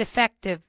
defective